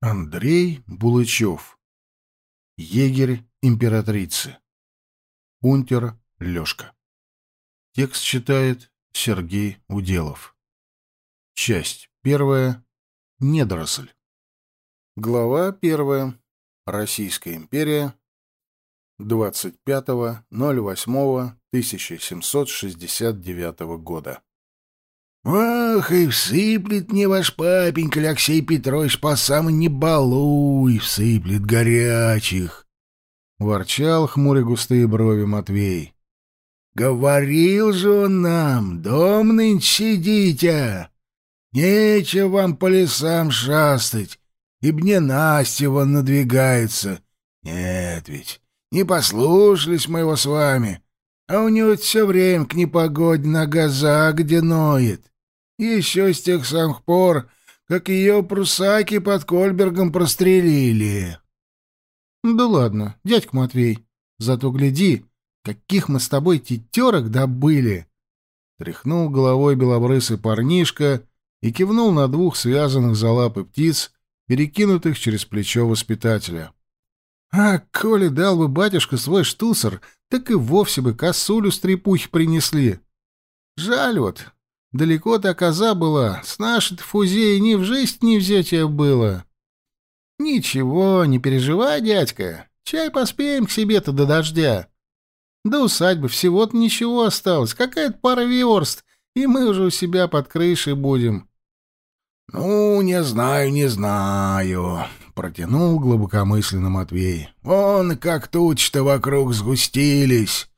Андрей Булычев. Егерь императрицы. Унтер Лёшка. Текст читает Сергей Уделов. Часть первая. Недоросль. Глава первая. Российская империя. 25.08.1769 года. «Ох, и всыплет мне ваш папенька Алексей Петрович по самой не балуй, всыплет горячих!» Ворчал хмуря густые брови Матвей. «Говорил же он нам, дом нынче сидите! Нечего вам по лесам шастать, ибо не Настя вон надвигается. Нет ведь, не послушались мы его с вами, а у него все время к непогоде нога за где ноет. Еще с тех самых пор, как ее прусаки под Кольбергом прострелили. — Да ладно, дядька Матвей, зато гляди, каких мы с тобой тетерок добыли! Тряхнул головой белобрысый парнишка и кивнул на двух связанных за лапы птиц, перекинутых через плечо воспитателя. — А, коли дал бы батюшка свой штуцер, так и вовсе бы косулю с трепухи принесли. Жаль вот, Далеко-то коза была, с нашей фузеей ни в жизнь не взять ее было. Ничего, не переживай, дядька, чай поспеем к себе-то до дождя. До усадьбы всего-то ничего осталось, какая-то пара верст, и мы уже у себя под крышей будем. — Ну, не знаю, не знаю, — протянул глубокомысленно Матвей. — Вон как тучи-то вокруг сгустились.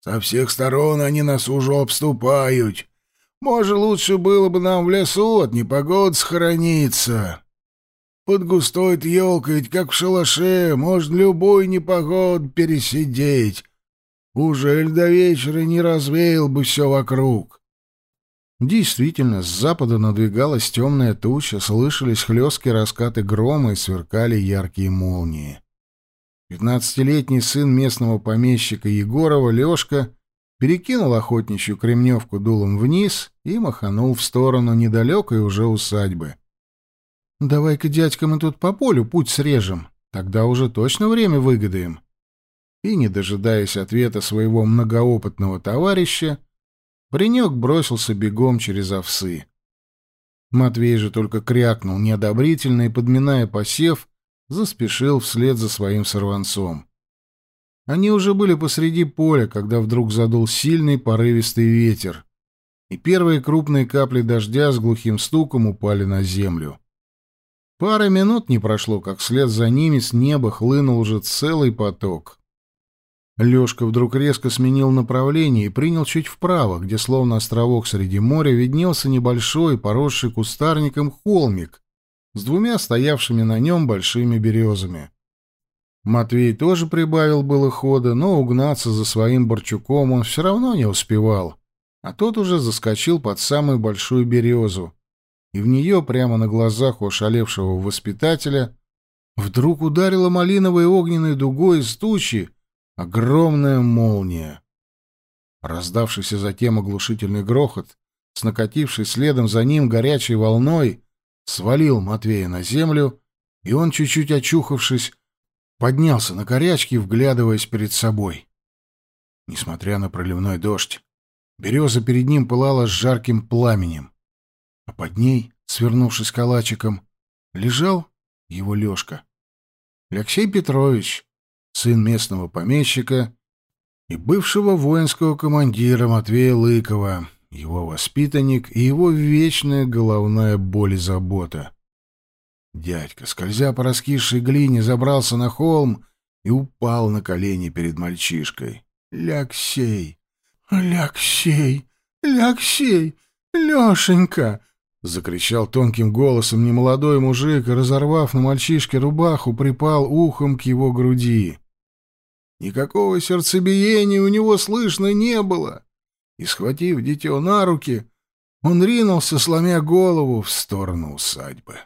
Со всех сторон они нас уже обступают. Может, лучше было бы нам в лесу от непогод схорониться. Под густой елкой, ведь как в шалаше, можно любой непогод пересидеть. Уже до вечера не развеял бы все вокруг. Действительно, с запада надвигалась темная туча, слышались хлесткие раскаты грома и сверкали яркие молнии. Пятнадцатилетний сын местного помещика Егорова, Лешка, перекинул охотничью кремневку дулом вниз и маханул в сторону недалекой уже усадьбы. «Давай-ка, дядька, мы тут по полю путь срежем, тогда уже точно время выгодаем». И, не дожидаясь ответа своего многоопытного товарища, паренек бросился бегом через овсы. Матвей же только крякнул неодобрительно и, подминая посев, заспешил вслед за своим сорванцом. Они уже были посреди поля, когда вдруг задул сильный порывистый ветер, и первые крупные капли дождя с глухим стуком упали на землю. Пара минут не прошло, как вслед за ними с неба хлынул уже целый поток. Лёшка вдруг резко сменил направление и принял чуть вправо, где, словно островок среди моря, виднелся небольшой, поросший кустарником холмик с двумя стоявшими на нем большими березами. Матвей тоже прибавил было хода, но угнаться за своим Борчуком он все равно не успевал, а тот уже заскочил под самую большую березу, и в нее прямо на глазах у ошалевшего воспитателя вдруг ударила малиновой огненной дугой из тучи огромная молния. Раздавшийся затем оглушительный грохот, с накатившей следом за ним горячей волной, свалил Матвея на землю, и он, чуть-чуть очухавшись, поднялся на корячки, вглядываясь перед собой. Несмотря на проливной дождь, береза перед ним пылала с жарким пламенем, а под ней, свернувшись калачиком, лежал его Лёшка. Алексей Петрович, сын местного помещика и бывшего воинского командира Матвея Лыкова, его воспитанник и его вечная головная боль и забота. Дядька, скользя по раскисшей глине, забрался на холм и упал на колени перед мальчишкой. «Ляксей! Ляксей! Ляксей! Лешенька!» — закричал тонким голосом немолодой мужик, разорвав на мальчишке рубаху, припал ухом к его груди. Никакого сердцебиения у него слышно не было, и, схватив дитё на руки, он ринулся, сломя голову, в сторону усадьбы.